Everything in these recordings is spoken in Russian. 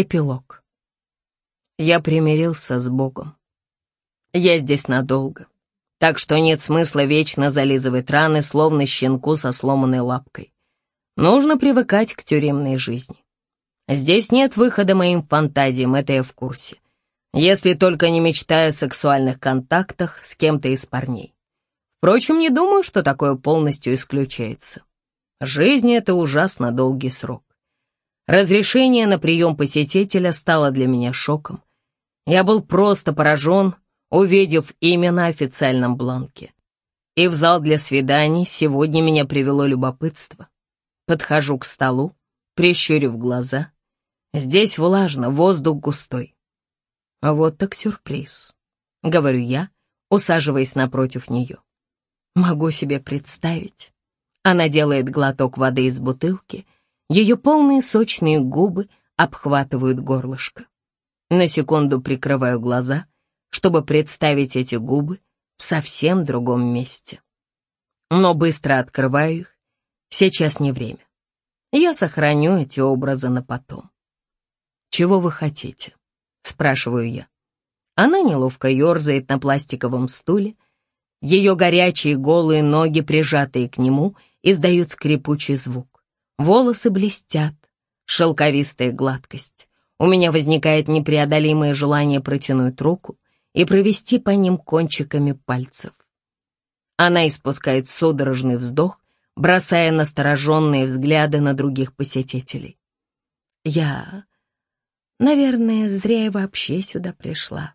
Эпилог. Я примирился с Богом. Я здесь надолго, так что нет смысла вечно зализывать раны, словно щенку со сломанной лапкой. Нужно привыкать к тюремной жизни. Здесь нет выхода моим фантазиям, это я в курсе. Если только не мечтая о сексуальных контактах с кем-то из парней. Впрочем, не думаю, что такое полностью исключается. Жизнь — это ужасно долгий срок. Разрешение на прием посетителя стало для меня шоком. Я был просто поражен, увидев имя на официальном бланке. И в зал для свиданий сегодня меня привело любопытство. Подхожу к столу, прищурив глаза. Здесь влажно, воздух густой. Вот так сюрприз, — говорю я, усаживаясь напротив нее. Могу себе представить. Она делает глоток воды из бутылки — ее полные сочные губы обхватывают горлышко. На секунду прикрываю глаза, чтобы представить эти губы в совсем другом месте. Но быстро открываю их. Сейчас не время. Я сохраню эти образы на потом. «Чего вы хотите?» — спрашиваю я. Она неловко ерзает на пластиковом стуле. Ее горячие голые ноги, прижатые к нему, издают скрипучий звук. Волосы блестят, шелковистая гладкость. У меня возникает непреодолимое желание протянуть руку и провести по ним кончиками пальцев. Она испускает судорожный вздох, бросая настороженные взгляды на других посетителей. Я, наверное, зря я вообще сюда пришла.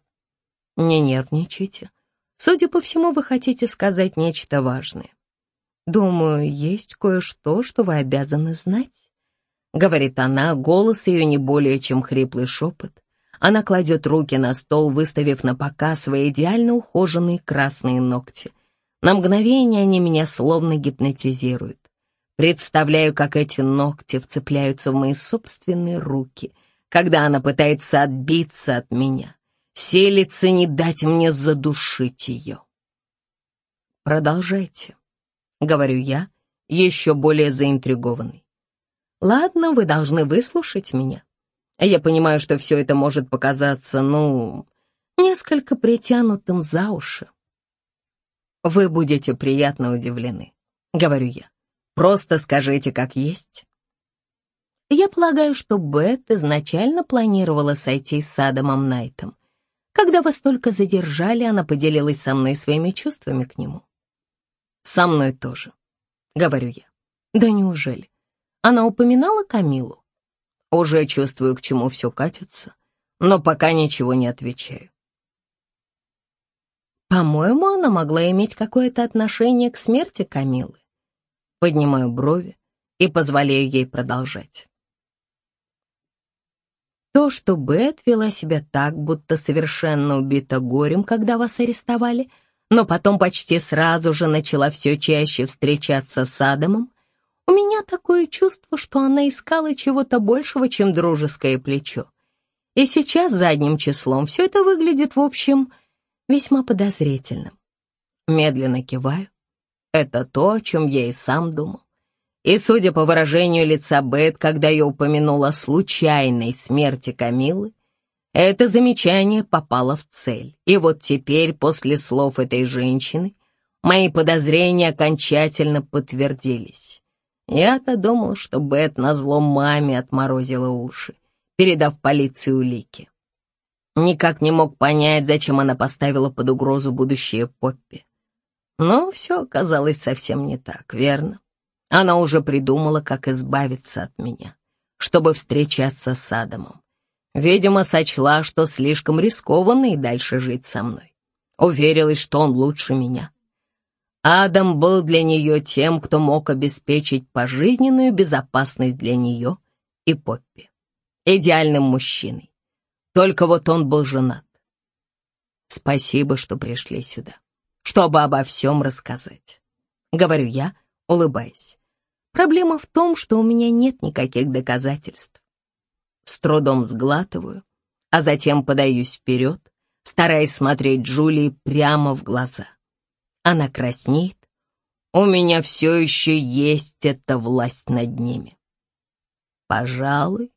Не нервничайте. Судя по всему, вы хотите сказать нечто важное. «Думаю, есть кое-что, что вы обязаны знать», — говорит она, голос ее не более чем хриплый шепот. Она кладет руки на стол, выставив на показ свои идеально ухоженные красные ногти. На мгновение они меня словно гипнотизируют. Представляю, как эти ногти вцепляются в мои собственные руки, когда она пытается отбиться от меня, селится не дать мне задушить ее. Продолжайте. — говорю я, еще более заинтригованный. «Ладно, вы должны выслушать меня. Я понимаю, что все это может показаться, ну, несколько притянутым за уши. Вы будете приятно удивлены, — говорю я. Просто скажите, как есть. Я полагаю, что Бет изначально планировала сойти с Адамом Найтом. Когда вас только задержали, она поделилась со мной своими чувствами к нему. «Со мной тоже», — говорю я. «Да неужели? Она упоминала Камилу?» Уже чувствую, к чему все катится, но пока ничего не отвечаю. По-моему, она могла иметь какое-то отношение к смерти Камилы. Поднимаю брови и позволяю ей продолжать. То, что Бет вела себя так, будто совершенно убита горем, когда вас арестовали — но потом почти сразу же начала все чаще встречаться с Адамом, у меня такое чувство, что она искала чего-то большего, чем дружеское плечо. И сейчас задним числом все это выглядит, в общем, весьма подозрительным. Медленно киваю. Это то, о чем я и сам думал. И, судя по выражению лица Бет, когда я упомянула о случайной смерти Камилы, это замечание попало в цель. И вот теперь, после слов этой женщины, мои подозрения окончательно подтвердились. Я-то думал, что Бет назло маме отморозила уши, передав полиции улики. Никак не мог понять, зачем она поставила под угрозу будущее Поппи. Но все оказалось совсем не так, верно? Она уже придумала, как избавиться от меня, чтобы встречаться с Адамом. Видимо, сочла, что слишком рискованно и дальше жить со мной. Уверилась, что он лучше меня. Адам был для нее тем, кто мог обеспечить пожизненную безопасность для нее и Поппи. Идеальным мужчиной. Только вот он был женат. Спасибо, что пришли сюда, чтобы обо всем рассказать. Говорю я, улыбаясь. Проблема в том, что у меня нет никаких доказательств. С трудом сглатываю, а затем подаюсь вперед, стараясь смотреть Джулии прямо в глаза. Она краснеет. У меня все еще есть эта власть над ними. Пожалуй,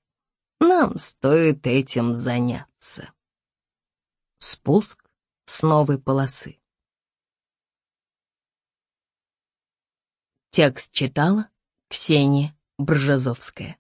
Нам стоит этим заняться. Спуск с новой полосы. Текст читала Ксения Бржазовская.